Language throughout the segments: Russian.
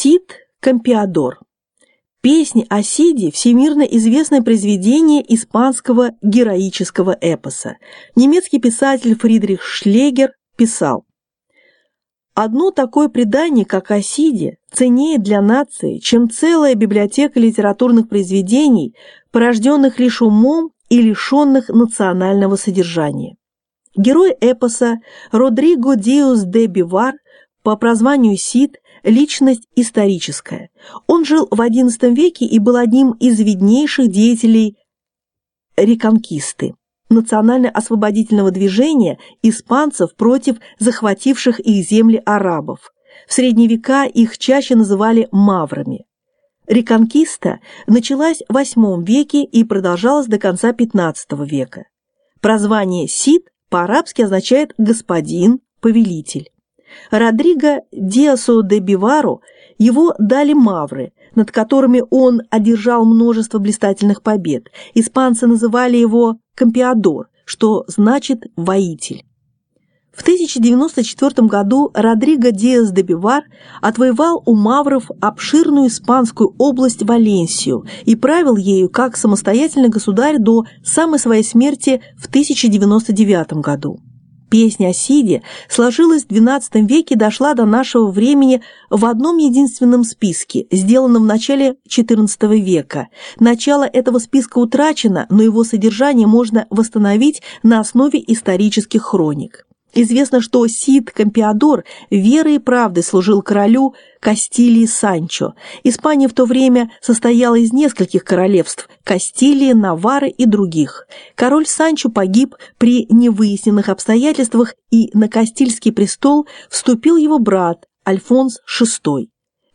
Сид Кампиадор. Песни о Сиде – всемирно известное произведение испанского героического эпоса. Немецкий писатель Фридрих Шлегер писал Одно такое предание, как о Сиде, ценнее для нации, чем целая библиотека литературных произведений, порожденных лишь умом и лишенных национального содержания. Герой эпоса Родриго Диус де Бивар по прозванию Сид – личность историческая. Он жил в XI веке и был одним из виднейших деятелей реконкисты национально-освободительного движения испанцев против захвативших их земли арабов. В средние века их чаще называли маврами. Реконкиста началась в VIII веке и продолжалась до конца XV века. Прозвание «Сид» по-арабски означает «господин», «повелитель». Родриго Диасо де Бивару его дали мавры, над которыми он одержал множество блистательных побед. Испанцы называли его «кампиадор», что значит «воитель». В 1094 году Родриго Диас де Бивар отвоевал у мавров обширную испанскую область Валенсию и правил ею как самостоятельный государь до самой своей смерти в 1099 году. Песня о Сиде сложилась в XII веке и дошла до нашего времени в одном единственном списке, сделанном в начале XIV века. Начало этого списка утрачено, но его содержание можно восстановить на основе исторических хроник. Известно, что Сид Кампиадор верой и правдой служил королю Кастилии Санчо. Испания в то время состояла из нескольких королевств – Кастилии, Навары и других. Король Санчо погиб при невыясненных обстоятельствах, и на Кастильский престол вступил его брат Альфонс VI.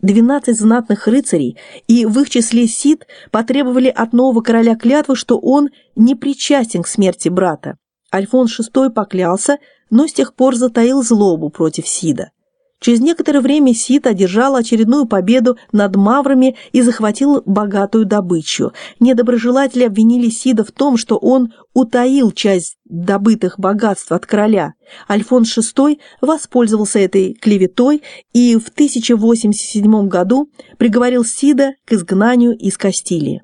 Двенадцать знатных рыцарей, и в их числе Сид потребовали от нового короля клятвы, что он не причастен к смерти брата. Альфонс VI поклялся, но с тех пор затаил злобу против Сида. Через некоторое время Сид одержал очередную победу над маврами и захватил богатую добычу. Недоброжелатели обвинили Сида в том, что он утаил часть добытых богатств от короля. Альфонс VI воспользовался этой клеветой и в 1087 году приговорил Сида к изгнанию из Кастилии.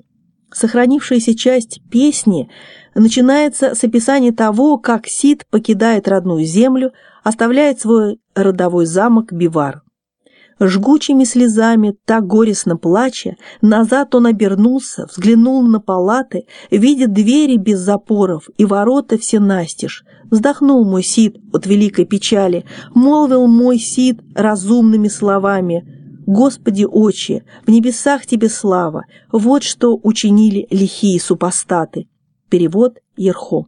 Сохранившаяся часть песни начинается с описания того, как Сид покидает родную землю, оставляет свой родовой замок Бивар. Жгучими слезами, так горестно плача, назад он обернулся, взглянул на палаты, видит двери без запоров и ворота все настежь. Вздохнул мой Сид от великой печали, молвил мой Сид разумными словами – Господи, Отче, в небесах Тебе слава, вот что учинили лихие супостаты. Перевод Ерхо.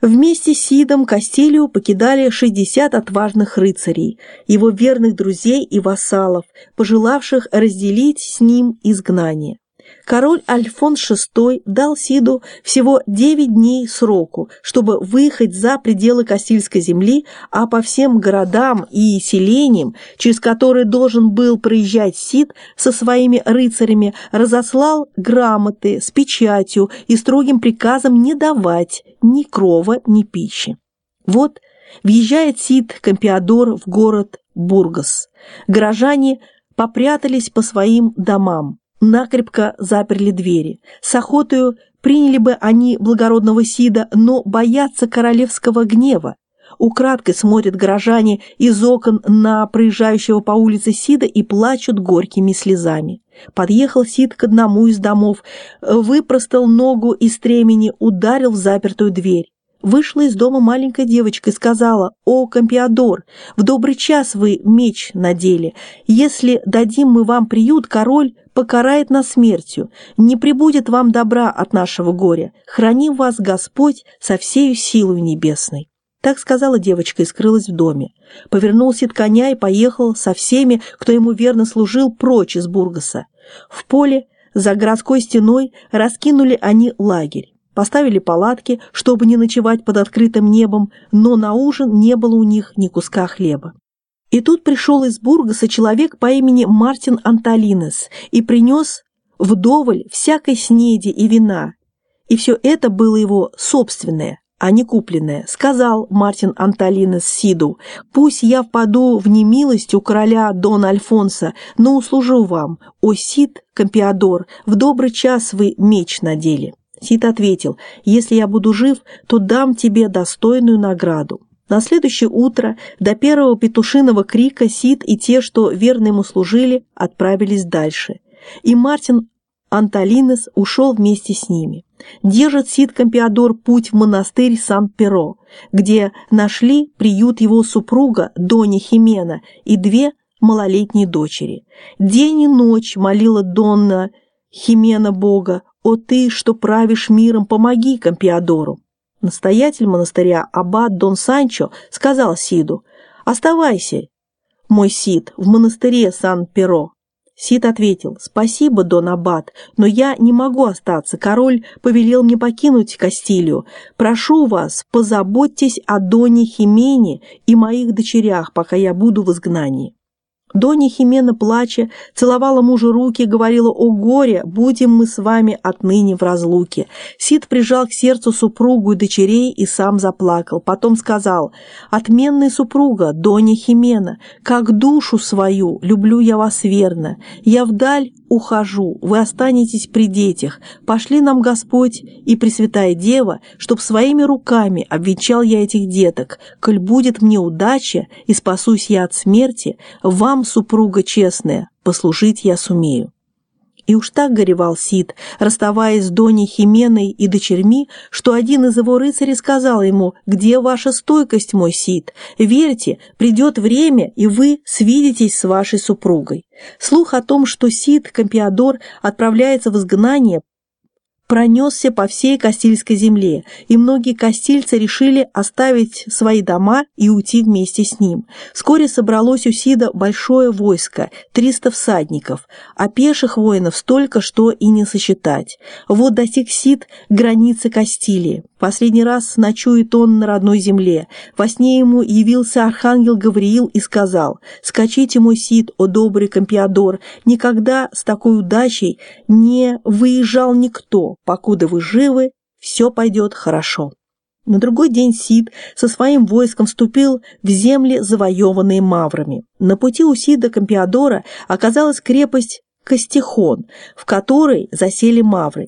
Вместе с Сидом Кастилию покидали 60 отважных рыцарей, его верных друзей и вассалов, пожелавших разделить с ним изгнание король Альфонс VI дал Сиду всего 9 дней сроку, чтобы выехать за пределы Кастильской земли, а по всем городам и селениям, через которые должен был проезжать Сид со своими рыцарями, разослал грамоты с печатью и строгим приказом не давать ни крова, ни пищи. Вот въезжает Сид Кампиадор в город Бургас. Горожане попрятались по своим домам накрепко заперли двери. С охотою приняли бы они благородного Сида, но боятся королевского гнева. Украдкой смотрят горожане из окон на проезжающего по улице Сида и плачут горькими слезами. Подъехал Сид к одному из домов, выпростал ногу из стремени, ударил в запертую дверь. Вышла из дома маленькая девочка и сказала, «О, Компиадор, в добрый час вы меч надели. Если дадим мы вам приют, король покарает нас смертью. Не прибудет вам добра от нашего горя. Храни вас Господь со всею силой небесной». Так сказала девочка и скрылась в доме. Повернулся от коня и поехал со всеми, кто ему верно служил, прочь из Бургаса. В поле за городской стеной раскинули они лагерь. Поставили палатки, чтобы не ночевать под открытым небом, но на ужин не было у них ни куска хлеба. И тут пришел из Бургаса человек по имени Мартин Анталинес и принес вдоволь всякой снеди и вина. И все это было его собственное, а не купленное, сказал Мартин Анталинес Сиду, «Пусть я впаду в немилость у короля Дона Альфонса, но услужу вам, о Сид Кампиадор, в добрый час вы меч надели». Сид ответил, «Если я буду жив, то дам тебе достойную награду». На следующее утро до первого петушиного крика Сид и те, что верно ему служили, отправились дальше. И Мартин Анталинес ушел вместе с ними. Держит Сид Кампиадор путь в монастырь Сан-Перо, где нашли приют его супруга Дони Химена и две малолетние дочери. День и ночь молила Донна Химена Бога, «О ты, что правишь миром, помоги Кампиадору!» Настоятель монастыря Аббат Дон Санчо сказал Сиду, «Оставайся, мой Сид, в монастыре Сан-Перо, Сид ответил, «Спасибо, Дон Аббат, но я не могу остаться. Король повелел мне покинуть Кастилию. Прошу вас, позаботьтесь о Доне Химене и моих дочерях, пока я буду в изгнании». Донья Химена, плача, целовала мужу руки, говорила «О горе, будем мы с вами отныне в разлуке». Сид прижал к сердцу супругу и дочерей и сам заплакал. Потом сказал «Отменная супруга, Донья Химена, как душу свою люблю я вас верно. Я вдаль ухожу, вы останетесь при детях. Пошли нам Господь и Пресвятая Дева, чтоб своими руками обвенчал я этих деток. Коль будет мне удача и спасусь я от смерти, вам, супруга честная, послужить я сумею. И уж так горевал Сид, расставаясь с Доней Хименой и дочерьми, что один из его рыцарей сказал ему, «Где ваша стойкость, мой Сид? Верьте, придет время, и вы свидитесь с вашей супругой». Слух о том, что Сид, Кампиадор, отправляется в изгнание, пронесся по всей Кастильской земле, и многие кастильцы решили оставить свои дома и уйти вместе с ним. Вскоре собралось у Сида большое войско, 300 всадников, а пеших воинов столько, что и не сосчитать. Вот достиг Сид границы Кастилии. Последний раз ночует он на родной земле. Во сне ему явился архангел Гавриил и сказал, «Скачите, мой Сид, о добрый Компиадор, никогда с такой удачей не выезжал никто, покуда вы живы, все пойдет хорошо». На другой день Сид со своим войском вступил в земли, завоеванные маврами. На пути у Сида Компиадора оказалась крепость Костихон, в которой засели мавры.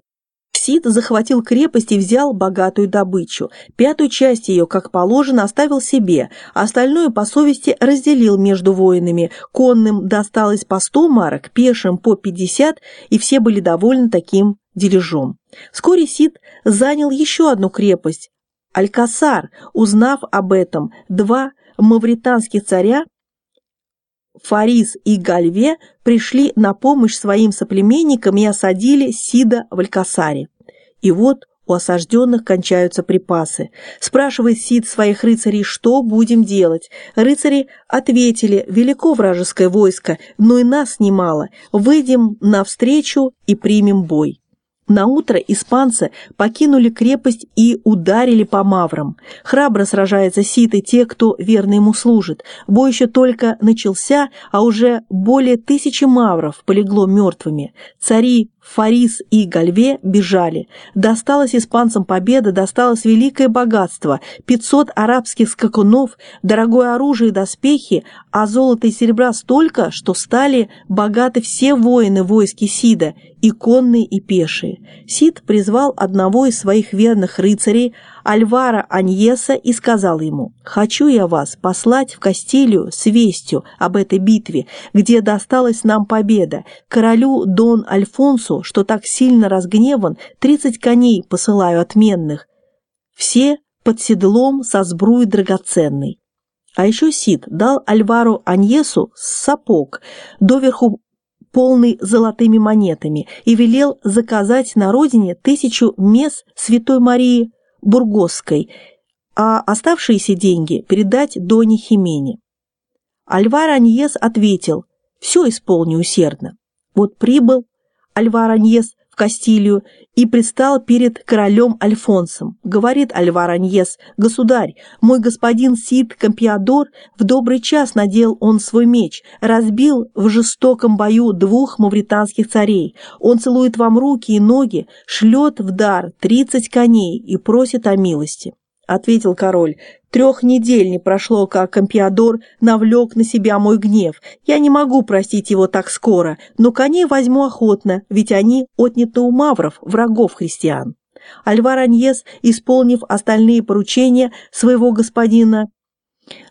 Сид захватил крепость и взял богатую добычу. Пятую часть ее, как положено, оставил себе, остальное по совести разделил между воинами. Конным досталось по 100 марок, пешим по 50, и все были довольны таким дележом. Вскоре Сид занял еще одну крепость – Алькасар. Узнав об этом, два мавританских царя Фарис и Гальве пришли на помощь своим соплеменникам и осадили Сида в Алькасаре. И вот у осажденных кончаются припасы. Спрашивает Сид своих рыцарей, что будем делать. Рыцари ответили, велико вражеское войско, но и нас немало. Выйдем навстречу и примем бой. На утро испанцы покинули крепость и ударили по маврам. Храбро сражается Сид и те, кто верно ему служит. Бой еще только начался, а уже более тысячи мавров полегло мертвыми. Цари Фарис и Гальве бежали. Досталось испанцам победа, досталось великое богатство, 500 арабских скакунов, дорогое оружие и доспехи, а золота и серебра столько, что стали богаты все воины войски Сида, и конные, и пешие. Сид призвал одного из своих верных рыцарей, Альвара Аньеса, и сказал ему, «Хочу я вас послать в Кастилию с вестью об этой битве, где досталась нам победа. Королю Дон Альфонсу, что так сильно разгневан, тридцать коней посылаю отменных. Все под седлом со сбруей драгоценной». А еще Сид дал Альвару Аньесу сапог, доверху полный золотыми монетами, и велел заказать на родине тысячу мес Святой Марии Бургосской, а оставшиеся деньги передать Доне Химене. Альвар Аньес ответил, все исполню усердно. Вот прибыл Альвар Аньес в Кастилию и предстал перед королем Альфонсом. Говорит Альвар Аньес, «Государь, мой господин Сид Кампиадор в добрый час надел он свой меч, разбил в жестоком бою двух мавританских царей. Он целует вам руки и ноги, шлет в дар тридцать коней и просит о милости». — ответил король. «Трех недель не прошло, как Компиадор навлек на себя мой гнев. Я не могу простить его так скоро, но коней возьму охотно, ведь они отняты у мавров, врагов христиан». Альвар Аньес, исполнив остальные поручения своего господина,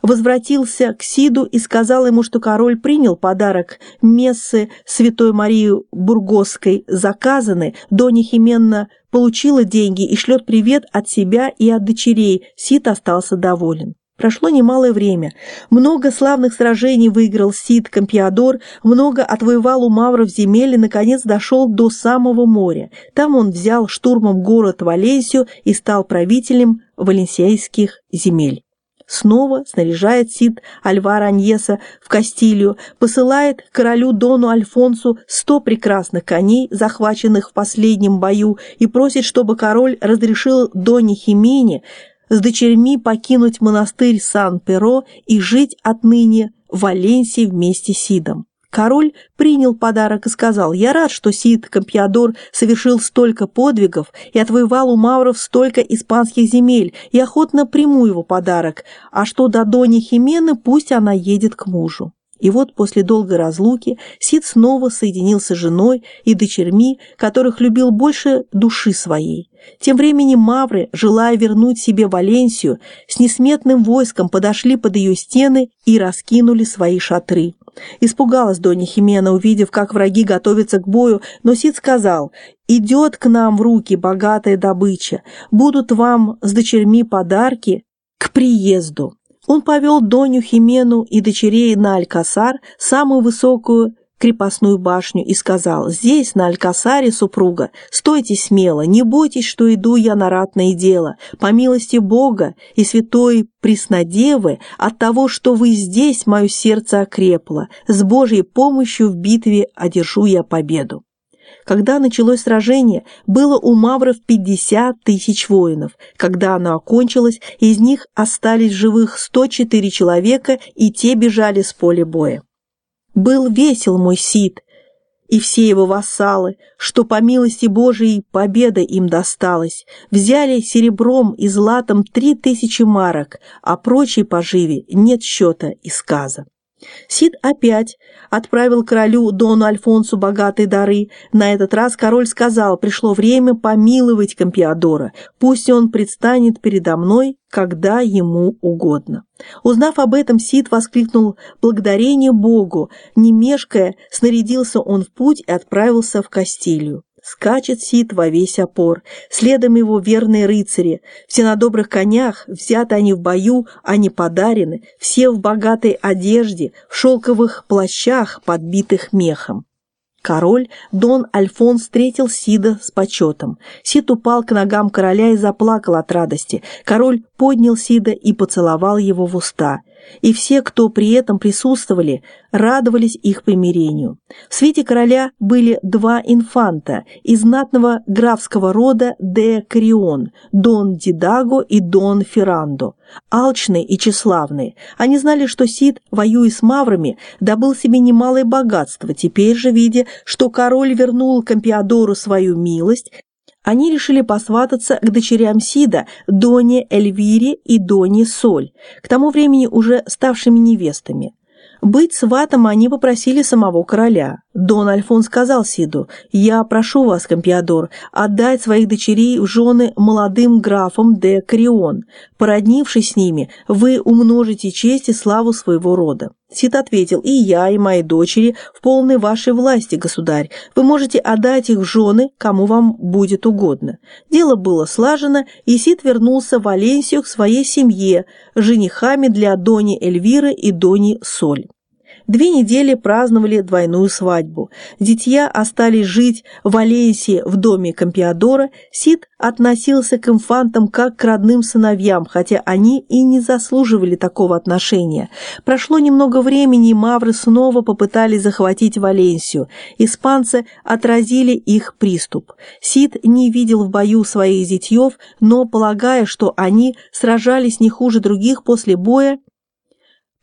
возвратился к Сиду и сказал ему, что король принял подарок мессы Святой Марии Бургосской, заказаны, Доня Хименна получила деньги и шлет привет от себя и от дочерей, Сид остался доволен. Прошло немалое время. Много славных сражений выиграл Сид Кампиадор, много отвоевал у мавров земель и, наконец, дошел до самого моря. Там он взял штурмом город Валенсию и стал правителем валенсийских земель. Снова снаряжает Сид Альвара Аньеса в Кастилию, посылает королю Дону Альфонсу сто прекрасных коней, захваченных в последнем бою, и просит, чтобы король разрешил Доне Химене с дочерьми покинуть монастырь Сан-Перо и жить отныне в Валенсии вместе с Сидом. Король принял подарок и сказал, «Я рад, что Сид Кампиадор совершил столько подвигов и отвоевал у мавров столько испанских земель, и охотно приму его подарок, а что до Дони Химены, пусть она едет к мужу». И вот после долгой разлуки Сид снова соединился с женой и дочерьми, которых любил больше души своей. Тем временем мавры, желая вернуть себе Валенсию, с несметным войском подошли под ее стены и раскинули свои шатры. Испугалась Донья Химена, увидев, как враги готовятся к бою, но Сид сказал, «Идет к нам в руки богатая добыча, будут вам с дочерьми подарки к приезду». Он повел Доню Химену и дочерей на Алькасар, самую высокую крепостную башню, и сказал, «Здесь, на Алькасаре, супруга, стойте смело, не бойтесь, что иду я на ратное дело. По милости Бога и святой Преснодевы, от того, что вы здесь, мое сердце окрепло. С Божьей помощью в битве одержу я победу». Когда началось сражение, было у мавров 50 тысяч воинов. Когда оно окончилось, из них остались живых 104 человека, и те бежали с поля боя. Был весел мой Сид, и все его вассалы, что по милости Божией победа им досталась, взяли серебром и златом три тысячи марок, а прочей поживе нет счета и сказа. Сид опять отправил королю Дону Альфонсу богатые дары. На этот раз король сказал, пришло время помиловать Компиадора, пусть он предстанет передо мной, когда ему угодно. Узнав об этом, Сид воскликнул благодарение Богу. Не мешкая, снарядился он в путь и отправился в Кастилию. Скачет Сид во весь опор, следом его верные рыцари. Все на добрых конях, взяты они в бою, они подарены, все в богатой одежде, в шелковых плащах, подбитых мехом. Король Дон Альфон встретил Сида с почетом. Сид упал к ногам короля и заплакал от радости. Король поднял Сида и поцеловал его в уста – и все, кто при этом присутствовали, радовались их примирению. В свете короля были два инфанта из знатного графского рода де Карион, Дон Дидаго и Дон Феррандо, алчные и тщеславные. Они знали, что Сид, воюя с маврами, добыл себе немалое богатство. Теперь же, видя, что король вернул Компиадору свою милость, они решили посвататься к дочерям Сида, Доне Эльвире и Доне Соль, к тому времени уже ставшими невестами. Быть сватом они попросили самого короля. Дон Альфон сказал Сиду, «Я прошу вас, Компиадор, отдать своих дочерей в жены молодым графам де Крион. Породнившись с ними, вы умножите честь и славу своего рода». Сид ответил, «И я, и мои дочери в полной вашей власти, государь. Вы можете отдать их в жены, кому вам будет угодно». Дело было слажено, и Сид вернулся в Валенсию к своей семье, женихами для Дони Эльвиры и Дони Соль. Две недели праздновали двойную свадьбу. Дитя остались жить в Алейсе в доме Компиадора. Сид относился к инфантам как к родным сыновьям, хотя они и не заслуживали такого отношения. Прошло немного времени, и мавры снова попытались захватить Валенсию. Испанцы отразили их приступ. Сид не видел в бою своих зятьев, но, полагая, что они сражались не хуже других после боя,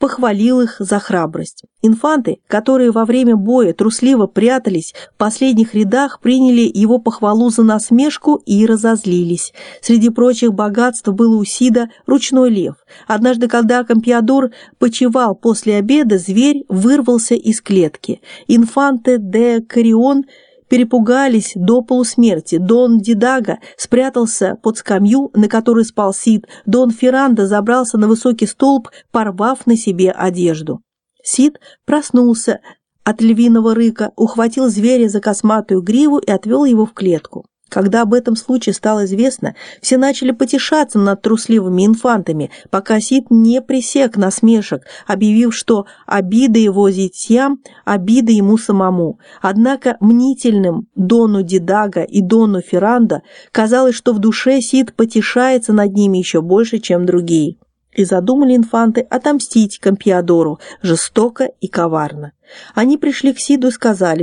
похвалил их за храбрость. Инфанты, которые во время боя трусливо прятались в последних рядах, приняли его похвалу за насмешку и разозлились. Среди прочих богатств был у Сида ручной лев. Однажды, когда Компиадор почевал после обеда, зверь вырвался из клетки. Инфанте де Карион – перепугались до полусмерти. Дон Дидага спрятался под скамью, на которой спал Сид. Дон Феррандо забрался на высокий столб, порвав на себе одежду. Сид проснулся от львиного рыка, ухватил зверя за косматую гриву и отвел его в клетку. Когда об этом случае стало известно, все начали потешаться над трусливыми инфантами, пока Сид не пресек насмешек, объявив, что обида его зятьям – обида ему самому. Однако мнительным Дону Дидага и Дону Феррандо казалось, что в душе Сид потешается над ними еще больше, чем другие. И задумали инфанты отомстить Компиадору жестоко и коварно. Они пришли к Сиду и сказали,